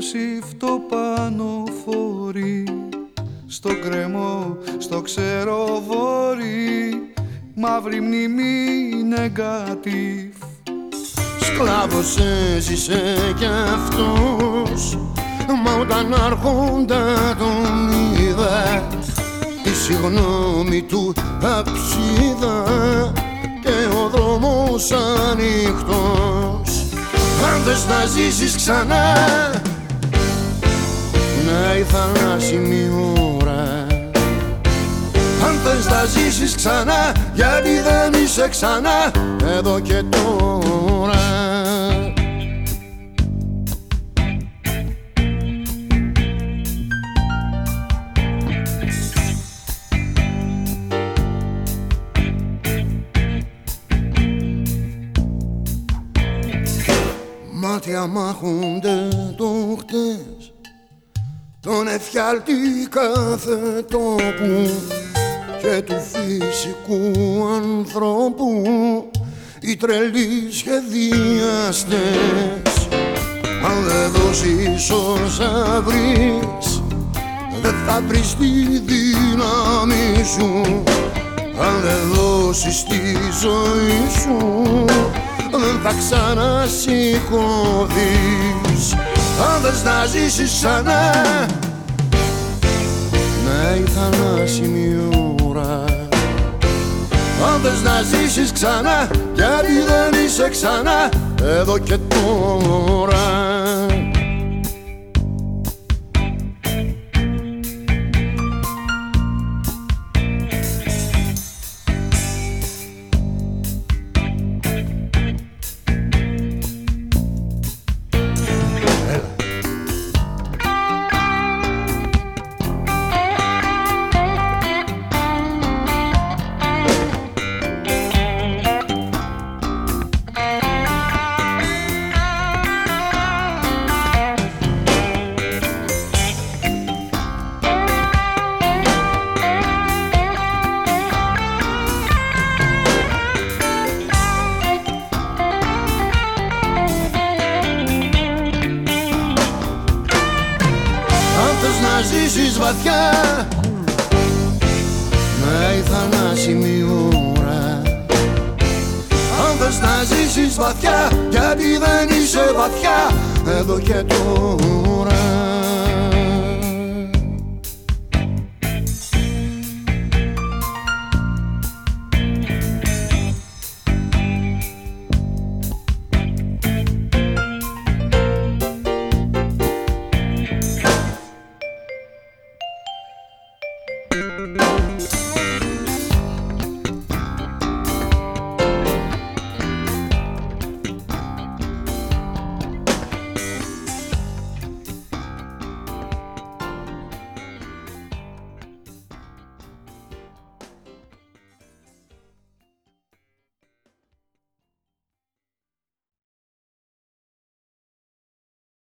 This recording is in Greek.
σύφτο πάνω φορεί στο κρεμό, στο ξεροβόρι μαύρη μνήμη νεγκατίφ Σκλάβος έζησε κι αυτός Μα όταν άρχοντα τον είδα Τη συγγνώμη του αψίδα Και ο δρόμος ανοιχτός. Αν θες να ζήσεις ξανά Να η θανάσιμη ώρας. Αν θες να ζήσεις ξανά Γιατί δεν είσαι ξανά Εδώ και τώρα. Μάτια μάχονται το χτες τον εφιάλτη κάθε τόπου και του φυσικού ανθρώπου. Οι τρελοί σχεδιαστές. Αν δεν δώσεις όσα βρεις δεν θα βρεις τη δύναμη σου. Αν δεν δώσεις τη ζωή σου δεν θα ξανασηκωθείς αν θες να ζήσεις ξανά. Να η θανάσιμη ώρα. Αν θες να ζήσεις ξανά γιατί δεν είσαι ξανά εδώ και τώρα θες να ζήσεις βαθιά. Να η θανάσιμη ώρα. Αν θες να ζήσεις βαθιά Γιατί δεν είσαι βαθιά Εδώ και τώρα